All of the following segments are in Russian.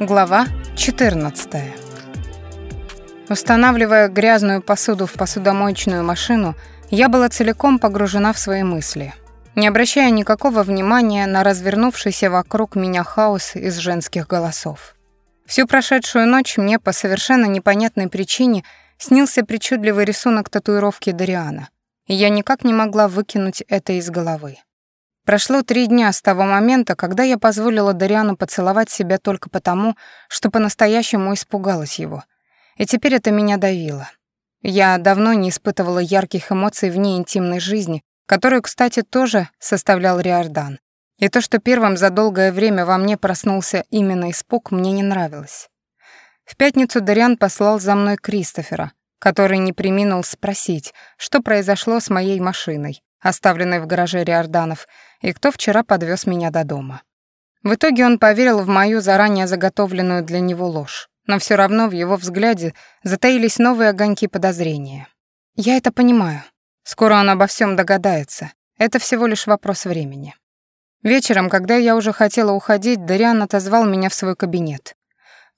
Глава 14. Устанавливая грязную посуду в посудомоечную машину, я была целиком погружена в свои мысли, не обращая никакого внимания на развернувшийся вокруг меня хаос из женских голосов. Всю прошедшую ночь мне по совершенно непонятной причине снился причудливый рисунок татуировки Дариана, и я никак не могла выкинуть это из головы. Прошло три дня с того момента, когда я позволила Дариану поцеловать себя только потому, что по-настоящему испугалась его. И теперь это меня давило. Я давно не испытывала ярких эмоций вне интимной жизни, которую, кстати, тоже составлял Риордан. И то, что первым за долгое время во мне проснулся именно испуг, мне не нравилось. В пятницу Дариан послал за мной Кристофера, который не приминул спросить, что произошло с моей машиной, оставленной в гараже Риорданов, и кто вчера подвез меня до дома. В итоге он поверил в мою заранее заготовленную для него ложь, но все равно в его взгляде затаились новые огоньки подозрения. Я это понимаю. Скоро он обо всем догадается. Это всего лишь вопрос времени. Вечером, когда я уже хотела уходить, Дариан отозвал меня в свой кабинет.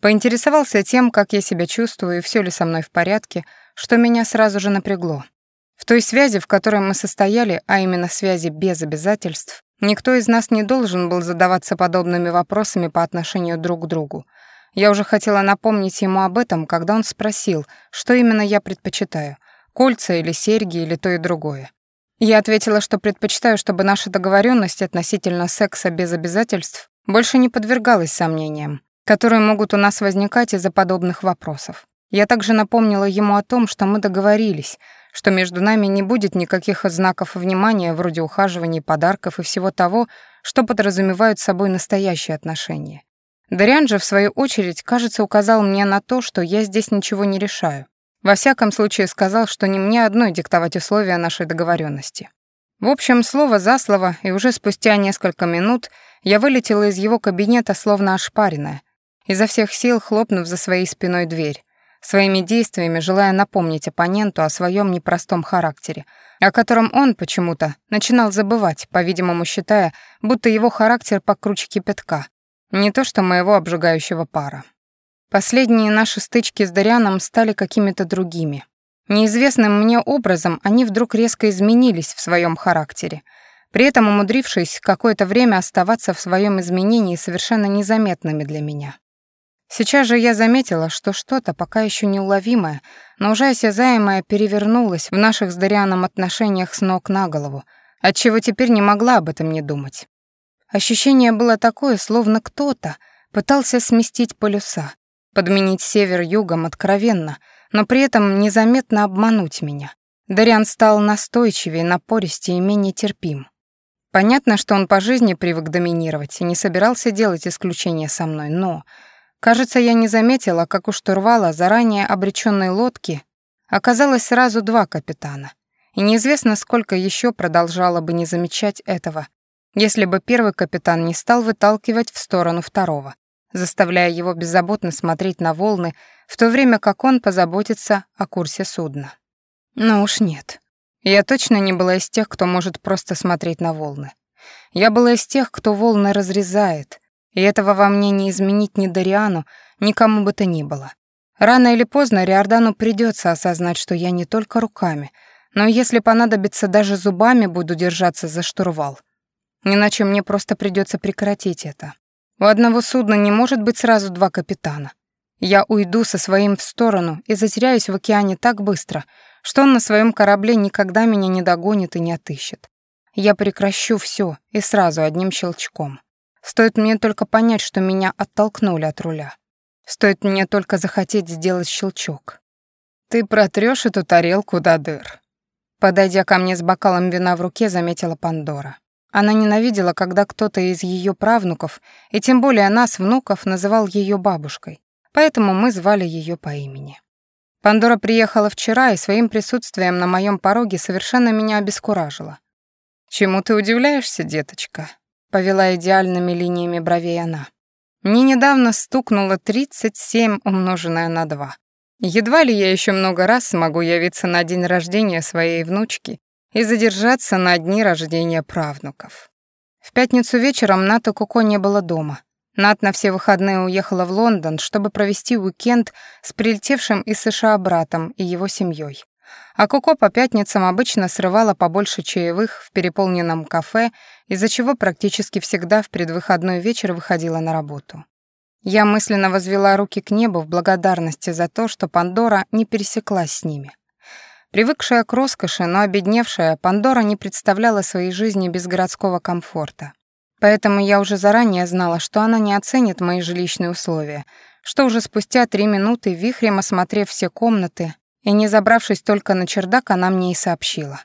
Поинтересовался тем, как я себя чувствую и все ли со мной в порядке, что меня сразу же напрягло. В той связи, в которой мы состояли, а именно связи без обязательств, никто из нас не должен был задаваться подобными вопросами по отношению друг к другу. Я уже хотела напомнить ему об этом, когда он спросил, что именно я предпочитаю — кольца или серьги или то и другое. Я ответила, что предпочитаю, чтобы наша договоренность относительно секса без обязательств больше не подвергалась сомнениям, которые могут у нас возникать из-за подобных вопросов. Я также напомнила ему о том, что мы договорились — что между нами не будет никаких знаков внимания вроде ухаживаний, подарков и всего того, что подразумевают собой настоящие отношения. Дариан же, в свою очередь, кажется, указал мне на то, что я здесь ничего не решаю. Во всяком случае, сказал, что не мне одной диктовать условия нашей договоренности. В общем, слово за слово, и уже спустя несколько минут я вылетела из его кабинета, словно ошпаренная, изо всех сил хлопнув за своей спиной дверь, своими действиями желая напомнить оппоненту о своем непростом характере, о котором он почему-то начинал забывать, по-видимому считая, будто его характер покруче кипятка, не то что моего обжигающего пара. Последние наши стычки с Дарианом стали какими-то другими. Неизвестным мне образом они вдруг резко изменились в своем характере, при этом умудрившись какое-то время оставаться в своем изменении совершенно незаметными для меня. Сейчас же я заметила, что что-то пока еще неуловимое, но уже осязаемое перевернулось в наших с Дарианом отношениях с ног на голову, отчего теперь не могла об этом не думать. Ощущение было такое, словно кто-то пытался сместить полюса, подменить север югом откровенно, но при этом незаметно обмануть меня. Дариан стал настойчивее, напористее и менее терпим. Понятно, что он по жизни привык доминировать и не собирался делать исключения со мной, но Кажется, я не заметила, как у штурвала заранее обреченной лодки оказалось сразу два капитана. И неизвестно, сколько еще продолжала бы не замечать этого, если бы первый капитан не стал выталкивать в сторону второго, заставляя его беззаботно смотреть на волны, в то время как он позаботится о курсе судна. Но уж нет. Я точно не была из тех, кто может просто смотреть на волны. Я была из тех, кто волны разрезает, и этого во мне не изменить ни Дариану, ни кому бы то ни было. Рано или поздно Риордану придется осознать, что я не только руками, но если понадобится, даже зубами буду держаться за штурвал. Иначе мне просто придется прекратить это. У одного судна не может быть сразу два капитана. Я уйду со своим в сторону и затеряюсь в океане так быстро, что он на своем корабле никогда меня не догонит и не отыщет. Я прекращу все и сразу одним щелчком. Стоит мне только понять, что меня оттолкнули от руля. Стоит мне только захотеть сделать щелчок. «Ты протрёшь эту тарелку до дыр». Подойдя ко мне с бокалом вина в руке, заметила Пандора. Она ненавидела, когда кто-то из её правнуков, и тем более нас, внуков, называл её бабушкой, поэтому мы звали её по имени. Пандора приехала вчера и своим присутствием на моём пороге совершенно меня обескуражила. «Чему ты удивляешься, деточка?» Повела идеальными линиями бровей она. Мне недавно стукнуло 37 умноженное на 2. Едва ли я еще много раз смогу явиться на день рождения своей внучки и задержаться на дни рождения правнуков. В пятницу вечером Ната Куко не было дома. Нат на все выходные уехала в Лондон, чтобы провести уикенд с прилетевшим из США братом и его семьей. А Коко по пятницам обычно срывала побольше чаевых в переполненном кафе, из-за чего практически всегда в предвыходной вечер выходила на работу. Я мысленно возвела руки к небу в благодарности за то, что Пандора не пересеклась с ними. Привыкшая к роскоши, но обедневшая, Пандора не представляла своей жизни без городского комфорта. Поэтому я уже заранее знала, что она не оценит мои жилищные условия, что уже спустя три минуты, вихрем осмотрев все комнаты и не забравшись только на чердак, она мне и сообщила.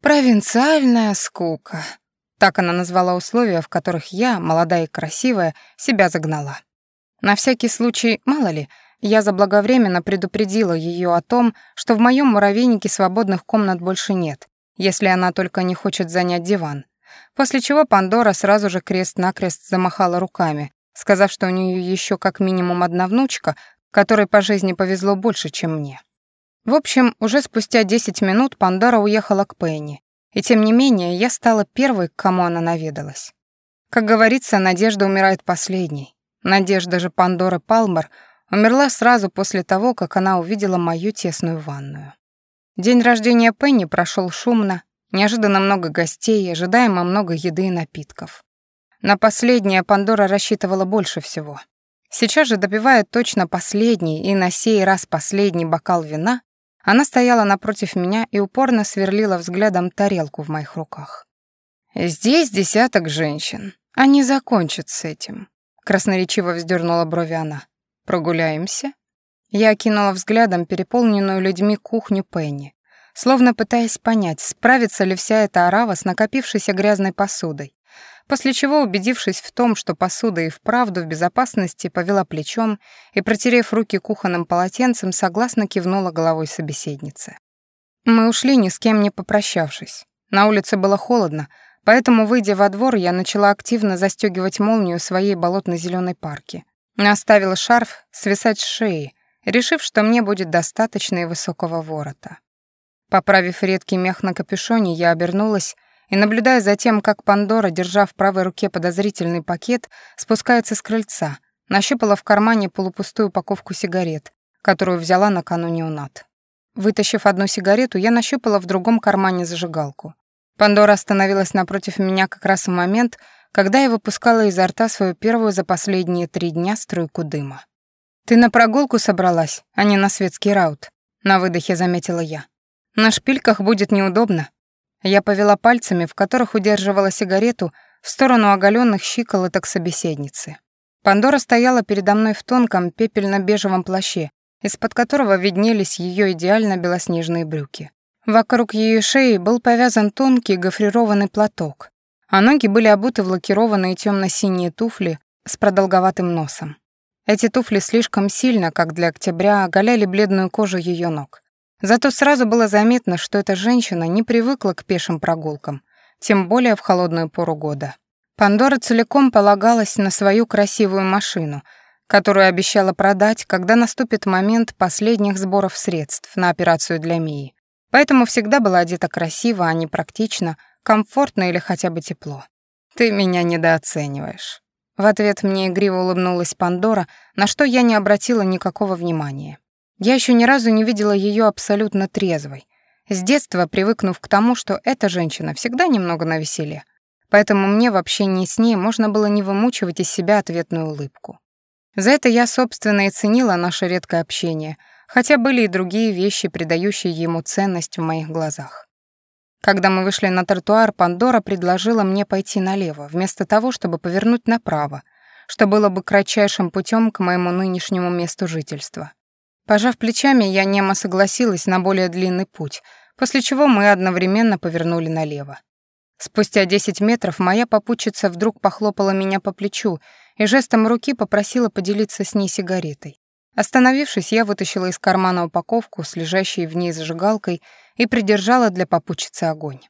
«Провинциальная скука». Так она назвала условия, в которых я, молодая и красивая, себя загнала. На всякий случай, мало ли, я заблаговременно предупредила ее о том, что в моем муравейнике свободных комнат больше нет, если она только не хочет занять диван, После чего Пандора сразу же крест-накрест замахала руками, сказав, что у нее еще как минимум одна внучка, которой по жизни повезло больше, чем мне. В общем, уже спустя 10 минут Пандора уехала к Пенни, и тем не менее я стала первой, к кому она наведалась. Как говорится, надежда умирает последней. Надежда же Пандоры Палмер умерла сразу после того, как она увидела мою тесную ванную. День рождения Пенни прошел шумно, Неожиданно много гостей, ожидаемо много еды и напитков. На последнее Пандора рассчитывала больше всего. Сейчас же, допивая точно последний и на сей раз последний бокал вина, она стояла напротив меня и упорно сверлила взглядом тарелку в моих руках. «Здесь десяток женщин. Они закончат с этим», — красноречиво вздернула брови она. «Прогуляемся?» Я окинула взглядом переполненную людьми кухню Пенни, словно пытаясь понять, справится ли вся эта орава с накопившейся грязной посудой. После чего, убедившись в том, что посуда и вправду в безопасности, повела плечом и, протерев руки кухонным полотенцем, согласно кивнула головой собеседницы. Мы ушли, ни с кем не попрощавшись. На улице было холодно, поэтому, выйдя во двор, я начала активно застегивать молнию своей болотно-зеленой парки. Оставила шарф свисать с шеи, решив, что мне будет достаточно и высокого ворота. Поправив редкий мех на капюшоне, я обернулась и, наблюдая за тем, как Пандора, держа в правой руке подозрительный пакет, спускается с крыльца, нащупала в кармане полупустую упаковку сигарет, которую взяла накануне у Нат. Вытащив одну сигарету, я нащупала в другом кармане зажигалку. Пандора остановилась напротив меня как раз в момент, когда я выпускала изо рта свою первую за последние три дня струйку дыма. «Ты на прогулку собралась, а не на светский раут», — на выдохе заметила я. На шпильках будет неудобно. Я повела пальцами, в которых удерживала сигарету, в сторону оголенных щиколоток собеседницы. Пандора стояла передо мной в тонком пепельно-бежевом плаще, из-под которого виднелись ее идеально белоснежные брюки. Вокруг ее шеи был повязан тонкий гофрированный платок, а ноги были обуты в лакированные темно-синие туфли с продолговатым носом. Эти туфли слишком сильно, как для октября, оголяли бледную кожу ее ног. Зато сразу было заметно, что эта женщина не привыкла к пешим прогулкам, тем более в холодную пору года. Пандора целиком полагалась на свою красивую машину, которую обещала продать, когда наступит момент последних сборов средств на операцию для Мии. Поэтому всегда была одета красиво, а не практично, комфортно или хотя бы тепло. «Ты меня недооцениваешь». В ответ мне игриво улыбнулась Пандора, на что я не обратила никакого внимания. Я еще ни разу не видела ее абсолютно трезвой, с детства привыкнув к тому, что эта женщина всегда немного на веселе. Поэтому мне в общении с ней можно было не вымучивать из себя ответную улыбку. За это я, собственно, и ценила наше редкое общение, хотя были и другие вещи, придающие ему ценность в моих глазах. Когда мы вышли на тротуар, Пандора предложила мне пойти налево, вместо того, чтобы повернуть направо, что было бы кратчайшим путем к моему нынешнему месту жительства. Пожав плечами, я немо согласилась на более длинный путь, после чего мы одновременно повернули налево. Спустя десять метров моя попутчица вдруг похлопала меня по плечу и жестом руки попросила поделиться с ней сигаретой. Остановившись, я вытащила из кармана упаковку с лежащей в ней зажигалкой и придержала для попутчицы огонь.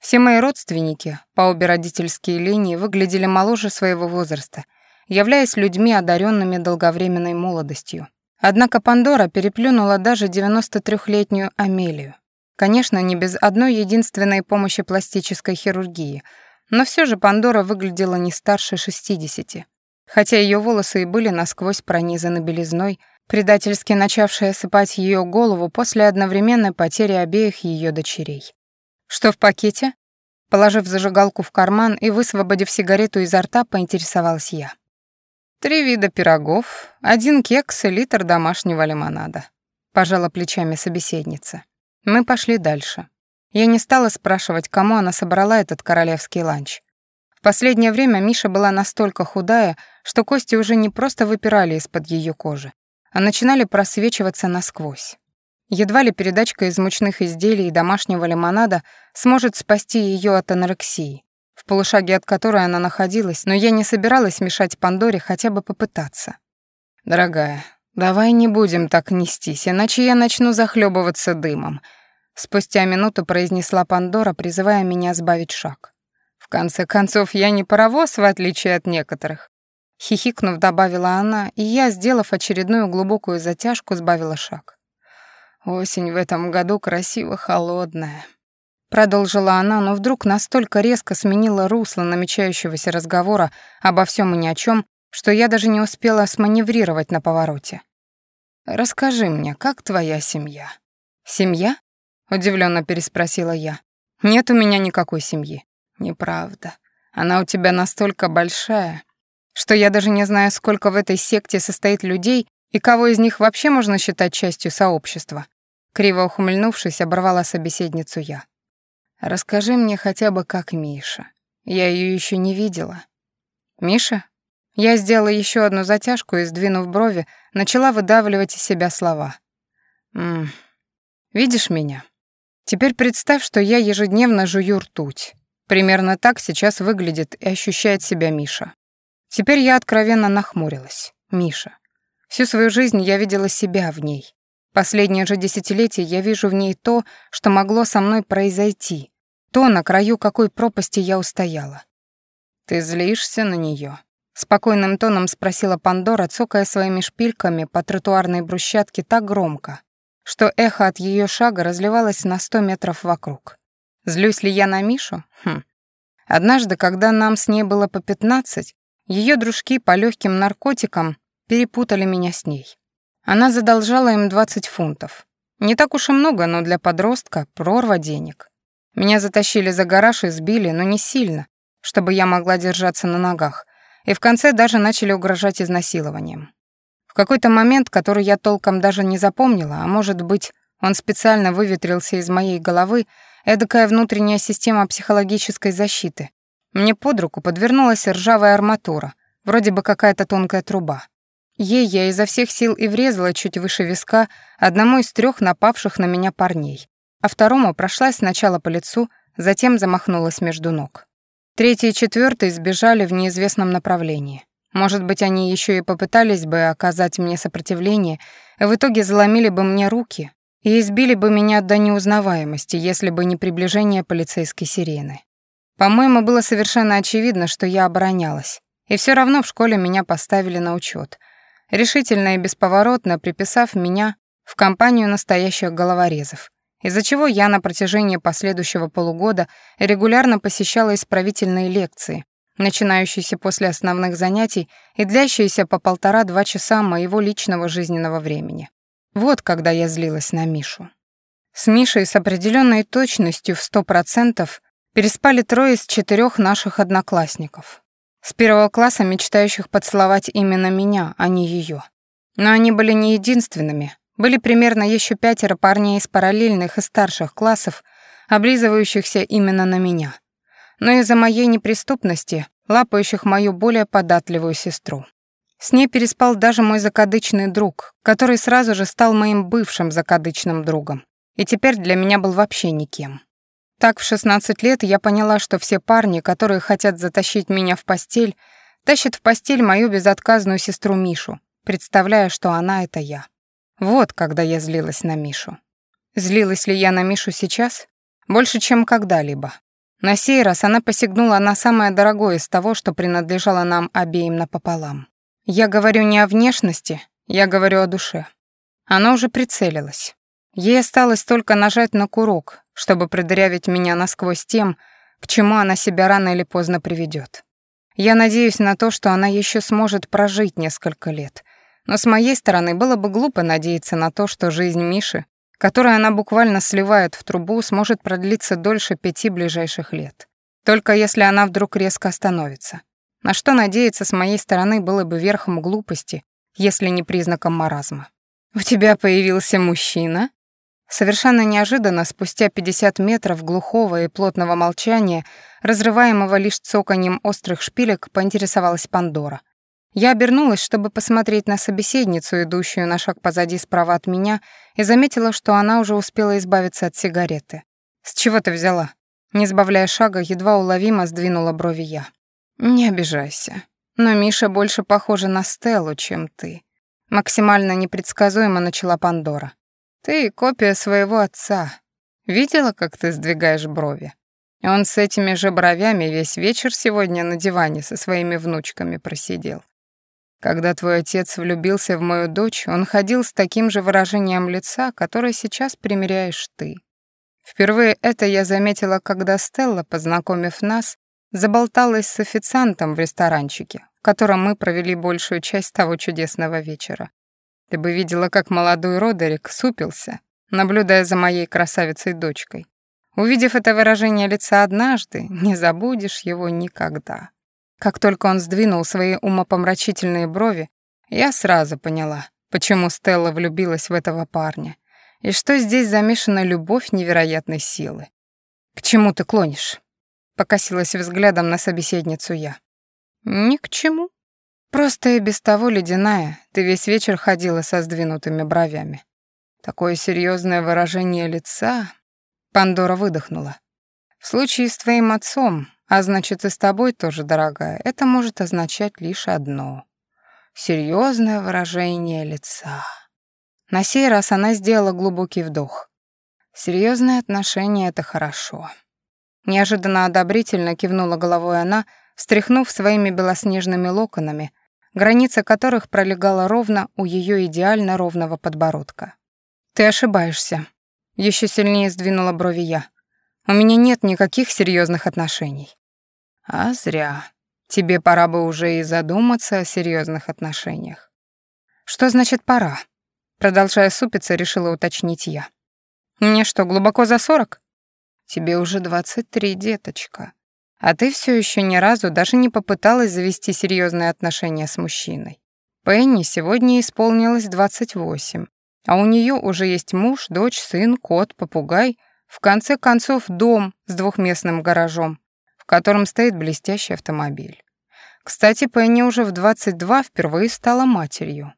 Все мои родственники по обе родительские линии выглядели моложе своего возраста, являясь людьми, одаренными долговременной молодостью. Однако Пандора переплюнула даже 93-летнюю Амелию. Конечно, не без одной единственной помощи пластической хирургии, но все же Пандора выглядела не старше 60. Хотя ее волосы и были насквозь пронизаны белизной, предательски начавшей осыпать ее голову после одновременной потери обеих ее дочерей. «Что в пакете?» Положив зажигалку в карман и высвободив сигарету изо рта, поинтересовалась я. «Три вида пирогов, один кекс и литр домашнего лимонада», — пожала плечами собеседница. Мы пошли дальше. Я не стала спрашивать, кому она собрала этот королевский ланч. В последнее время Миша была настолько худая, что кости уже не просто выпирали из-под ее кожи, а начинали просвечиваться насквозь. Едва ли передачка из мучных изделий и домашнего лимонада сможет спасти ее от анорексии, полушаге от которой она находилась, но я не собиралась мешать Пандоре хотя бы попытаться. «Дорогая, давай не будем так нестись, иначе я начну захлебываться дымом», спустя минуту произнесла Пандора, призывая меня сбавить шаг. «В конце концов, я не паровоз, в отличие от некоторых». Хихикнув, добавила она, и я, сделав очередную глубокую затяжку, сбавила шаг. Осень в этом году красиво холодная. Продолжила она, но вдруг настолько резко сменила русло намечающегося разговора обо всем и ни о чем, что я даже не успела сманеврировать на повороте. «Расскажи мне, как твоя семья?» «Семья?» — удивленно переспросила я. «Нет у меня никакой семьи». «Неправда. Она у тебя настолько большая, что я даже не знаю, сколько в этой секте состоит людей и кого из них вообще можно считать частью сообщества? Криво ухмыльнувшись, оборвала собеседницу я. Расскажи мне хотя бы, как Миша. Я ее еще не видела. Миша? Я сделала еще одну затяжку и, сдвинув брови, начала выдавливать из себя слова. «М видишь меня? Теперь представь, что я ежедневно жую ртуть. Примерно так сейчас выглядит и ощущает себя Миша. Теперь я откровенно нахмурилась. Миша. Всю свою жизнь я видела себя в ней. Последнее же десятилетие я вижу в ней то, что могло со мной произойти, то, на краю какой пропасти я устояла. «Ты злишься на нее? спокойным тоном спросила Пандора, цокая своими шпильками по тротуарной брусчатке так громко, что эхо от ее шага разливалось на сто метров вокруг. Злюсь ли я на Мишу? Хм. Однажды, когда нам с ней было по пятнадцать, ее дружки по легким наркотикам перепутали меня с ней. Она задолжала им 20 фунтов. Не так уж и много, но для подростка прорва денег. Меня затащили за гараж и сбили, но не сильно, чтобы я могла держаться на ногах, и в конце даже начали угрожать изнасилованием. В какой-то момент, который я толком даже не запомнила, а может быть, он специально выветрился из моей головы, эдакая внутренняя система психологической защиты. Мне под руку подвернулась ржавая арматура, вроде бы какая-то тонкая труба. Ей я изо всех сил и врезала чуть выше виска одному из трех напавших на меня парней, а второму прошлась сначала по лицу, затем замахнулась между ног. Третий и четвертый сбежали в неизвестном направлении. Может быть, они еще и попытались бы оказать мне сопротивление, в итоге заломили бы мне руки и избили бы меня до неузнаваемости, если бы не приближение полицейской сирены. По-моему, было совершенно очевидно, что я оборонялась, и все равно в школе меня поставили на учет — решительно и бесповоротно приписав меня в компанию настоящих головорезов, из-за чего я на протяжении последующего полугода регулярно посещала исправительные лекции, начинающиеся после основных занятий и длящиеся по полтора-два часа моего личного жизненного времени. Вот когда я злилась на Мишу. С Мишей с определенной точностью в сто процентов переспали трое из четырех наших одноклассников. С первого класса мечтающих поцеловать именно меня, а не ее. Но они были не единственными. Были примерно еще пятеро парней из параллельных и старших классов, облизывающихся именно на меня. Но из-за моей неприступности, лапающих мою более податливую сестру. С ней переспал даже мой закадычный друг, который сразу же стал моим бывшим закадычным другом, и теперь для меня был вообще никем. Так в 16 лет я поняла, что все парни, которые хотят затащить меня в постель, тащат в постель мою безотказную сестру Мишу, представляя, что она — это я. Вот когда я злилась на Мишу. Злилась ли я на Мишу сейчас? Больше, чем когда-либо. На сей раз она посягнула на самое дорогое из того, что принадлежало нам обеим напополам. Я говорю не о внешности, я говорю о душе. Она уже прицелилась. Ей осталось только нажать на курок, чтобы продырявить меня насквозь тем, к чему она себя рано или поздно приведет. Я надеюсь на то, что она еще сможет прожить несколько лет. Но с моей стороны было бы глупо надеяться на то, что жизнь Миши, которую она буквально сливает в трубу, сможет продлиться дольше пяти ближайших лет. Только если она вдруг резко остановится. На что надеяться с моей стороны было бы верхом глупости, если не признаком маразма. «У тебя появился мужчина?» Совершенно неожиданно, спустя 50 метров глухого и плотного молчания, разрываемого лишь цоканьем острых шпилек, поинтересовалась Пандора. Я обернулась, чтобы посмотреть на собеседницу, идущую на шаг позади справа от меня, и заметила, что она уже успела избавиться от сигареты. «С чего ты взяла?» Не сбавляя шага, едва уловимо сдвинула брови я. «Не обижайся. Но Миша больше похожа на Стеллу, чем ты». Максимально непредсказуемо начала Пандора. Ты копия своего отца. Видела, как ты сдвигаешь брови? Он с этими же бровями весь вечер сегодня на диване со своими внучками просидел. Когда твой отец влюбился в мою дочь, он ходил с таким же выражением лица, которое сейчас примеряешь ты. Впервые это я заметила, когда Стелла, познакомив нас, заболталась с официантом в ресторанчике, в котором мы провели большую часть того чудесного вечера. Ты бы видела, как молодой Родерик супился, наблюдая за моей красавицей-дочкой. Увидев это выражение лица однажды, не забудешь его никогда. Как только он сдвинул свои умопомрачительные брови, я сразу поняла, почему Стелла влюбилась в этого парня, и что здесь замешана любовь невероятной силы. «К чему ты клонишь?» — покосилась взглядом на собеседницу я. «Ни к чему», Просто и без того ледяная, ты весь вечер ходила со сдвинутыми бровями. Такое серьезное выражение лица. Пандора выдохнула. В случае с твоим отцом, а значит и с тобой тоже, дорогая, это может означать лишь одно. Серьезное выражение лица. На сей раз она сделала глубокий вдох. Серьезные отношения — это хорошо. Неожиданно одобрительно кивнула головой она, встряхнув своими белоснежными локонами, граница которых пролегала ровно у ее идеально ровного подбородка. «Ты ошибаешься», — еще сильнее сдвинула брови я. «У меня нет никаких серьезных отношений». «А зря. Тебе пора бы уже и задуматься о серьезных отношениях». «Что значит «пора»?» Продолжая супиться, решила уточнить я. «Мне что, глубоко за сорок?» «Тебе уже двадцать три, деточка. А ты все еще ни разу даже не попыталась завести серьезные отношения с мужчиной. Пенни сегодня исполнилось 28, а у нее уже есть муж, дочь, сын, кот, попугай, в конце концов дом с двухместным гаражом, в котором стоит блестящий автомобиль. Кстати, Пенни уже в 22 впервые стала матерью.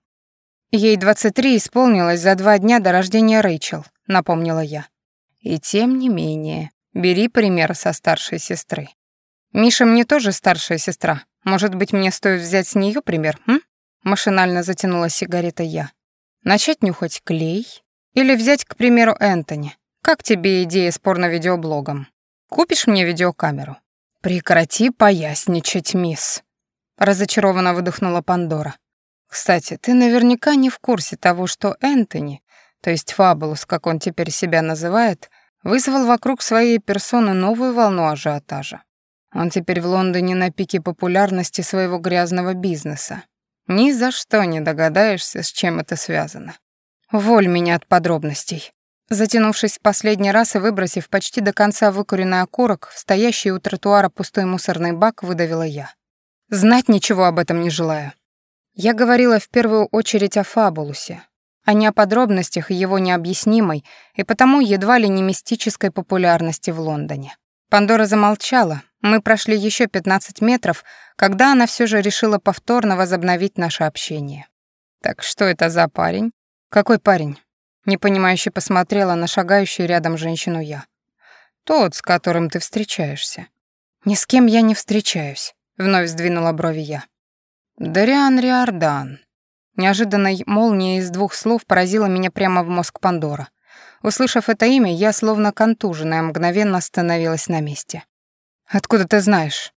Ей 23 исполнилось за два дня до рождения Рэйчел, напомнила я. И тем не менее, бери пример со старшей сестры. «Миша мне тоже старшая сестра. Может быть, мне стоит взять с нее пример, м?» Машинально затянула сигарета я. «Начать нюхать клей? Или взять, к примеру, Энтони? Как тебе идея с порно-видеоблогом? Купишь мне видеокамеру?» «Прекрати поясничать, мисс», — разочарованно выдохнула Пандора. «Кстати, ты наверняка не в курсе того, что Энтони, то есть Фабулус, как он теперь себя называет, вызвал вокруг своей персоны новую волну ажиотажа. Он теперь в Лондоне на пике популярности своего грязного бизнеса. Ни за что не догадаешься, с чем это связано. Воль меня от подробностей. Затянувшись в последний раз и выбросив почти до конца выкуренный окурок в стоящий у тротуара пустой мусорный бак, выдавила я. Знать ничего об этом не желаю. Я говорила в первую очередь о Фабулусе, а не о подробностях его необъяснимой и потому едва ли не мистической популярности в Лондоне. Пандора замолчала, мы прошли еще 15 метров, когда она все же решила повторно возобновить наше общение. «Так что это за парень?» «Какой парень?» Непонимающе посмотрела на шагающую рядом женщину я. «Тот, с которым ты встречаешься». «Ни с кем я не встречаюсь», — вновь сдвинула брови я. «Дариан Риордан». Неожиданной молнией из двух слов поразила меня прямо в мозг Пандора. Услышав это имя, я, словно контуженная, мгновенно остановилась на месте. «Откуда ты знаешь?»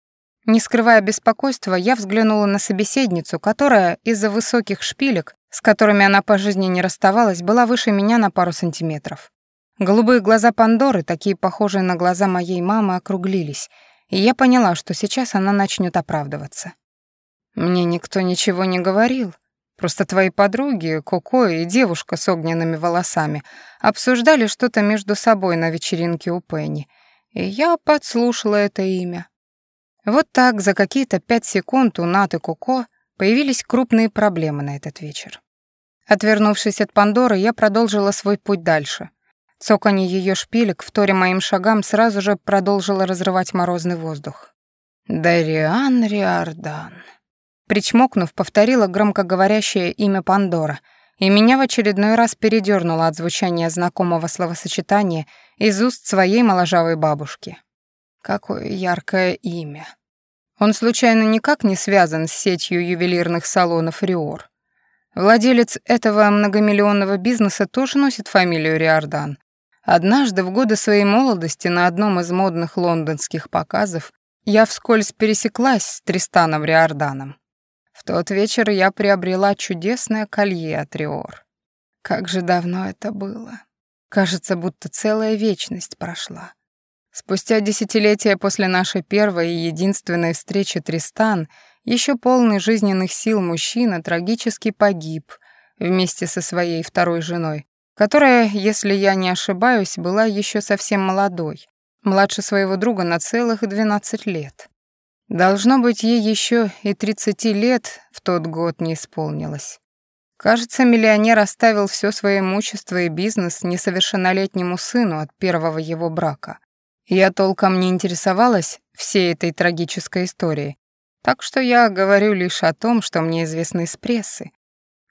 Не скрывая беспокойства, я взглянула на собеседницу, которая из-за высоких шпилек, с которыми она по жизни не расставалась, была выше меня на пару сантиметров. Голубые глаза Пандоры, такие похожие на глаза моей мамы, округлились, и я поняла, что сейчас она начнет оправдываться. «Мне никто ничего не говорил. Просто твои подруги, Коко и девушка с огненными волосами, обсуждали что-то между собой на вечеринке у Пенни, и я подслушала это имя. Вот так за какие-то пять секунд у Наты Коко появились крупные проблемы на этот вечер. Отвернувшись от Пандоры, я продолжила свой путь дальше. Цоканье ее шпилек, вторя моим шагам, сразу же продолжило разрывать морозный воздух. «Дариан Риордан», Причмокнув, повторила громкоговорящее имя Пандора, и меня в очередной раз передернуло от звучания знакомого словосочетания из уст своей моложавой бабушки. Какое яркое имя. Он случайно никак не связан с сетью ювелирных салонов «Риор». Владелец этого многомиллионного бизнеса тоже носит фамилию Риордан. Однажды в годы своей молодости на одном из модных лондонских показов я вскользь пересеклась с Тристаном Риорданом. В тот вечер я приобрела чудесное колье от Риор. Как же давно это было. Кажется, будто целая вечность прошла. Спустя десятилетия после нашей первой и единственной встречи Тристан, еще полный жизненных сил мужчина трагически погиб вместе со своей второй женой, которая, если я не ошибаюсь, была еще совсем молодой, младше своего друга на целых 12 лет. Должно быть, ей еще и 30 лет в тот год не исполнилось. Кажется, миллионер оставил все свое имущество и бизнес несовершеннолетнему сыну от первого его брака. Я толком не интересовалась всей этой трагической историей, так что я говорю лишь о том, что мне известно из прессы.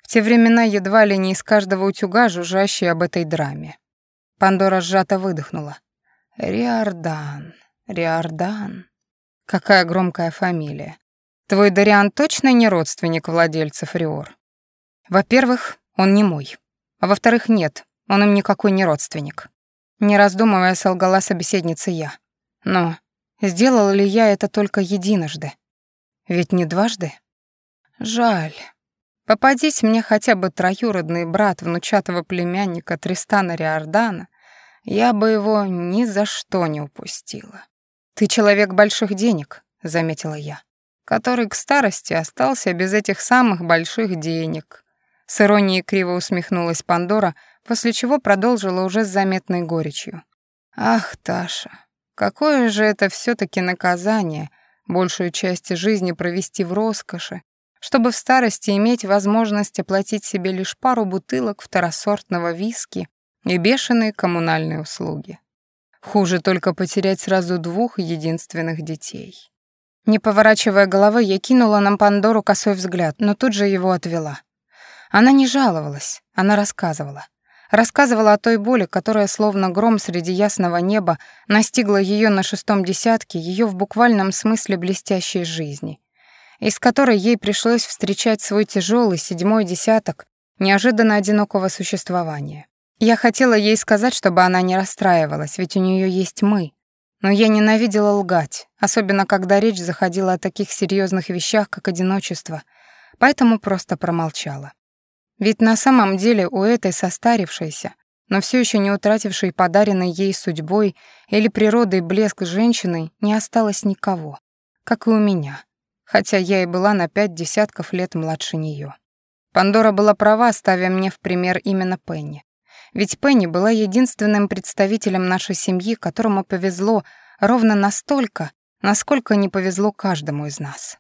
В те времена едва ли не из каждого утюга жужжащие об этой драме. Пандора сжато выдохнула. «Риордан, Риордан». Какая громкая фамилия. Твой Дариан точно не родственник владельцев Риор? Во-первых, он не мой. А во-вторых, нет, он им никакой не родственник. Не раздумывая, солгала собеседница я. Но сделала ли я это только единожды? Ведь не дважды? Жаль. Попадись мне хотя бы троюродный брат внучатого племянника Тристана Риордана, я бы его ни за что не упустила. «Ты человек больших денег», — заметила я, «который к старости остался без этих самых больших денег». С иронией криво усмехнулась Пандора, после чего продолжила уже с заметной горечью. «Ах, Таша, какое же это все таки наказание, большую часть жизни провести в роскоши, чтобы в старости иметь возможность оплатить себе лишь пару бутылок второсортного виски и бешеные коммунальные услуги. Хуже только потерять сразу двух единственных детей. Не поворачивая головы, я кинула на Пандору косой взгляд, но тут же его отвела. Она не жаловалась, она рассказывала. Рассказывала о той боли, которая словно гром среди ясного неба настигла ее на шестом десятке, ее в буквальном смысле блестящей жизни, из которой ей пришлось встречать свой тяжелый седьмой десяток неожиданно одинокого существования. Я хотела ей сказать, чтобы она не расстраивалась, ведь у нее есть мы. Но я ненавидела лгать, особенно когда речь заходила о таких серьезных вещах, как одиночество, поэтому просто промолчала. Ведь на самом деле у этой состарившейся, но все еще не утратившей подаренной ей судьбой или природой блеск женщины не осталось никого, как и у меня, хотя я и была на пять десятков лет младше нее. Пандора была права, ставя мне в пример именно Пенни. Ведь Пенни была единственным представителем нашей семьи, которому повезло ровно настолько, насколько не повезло каждому из нас.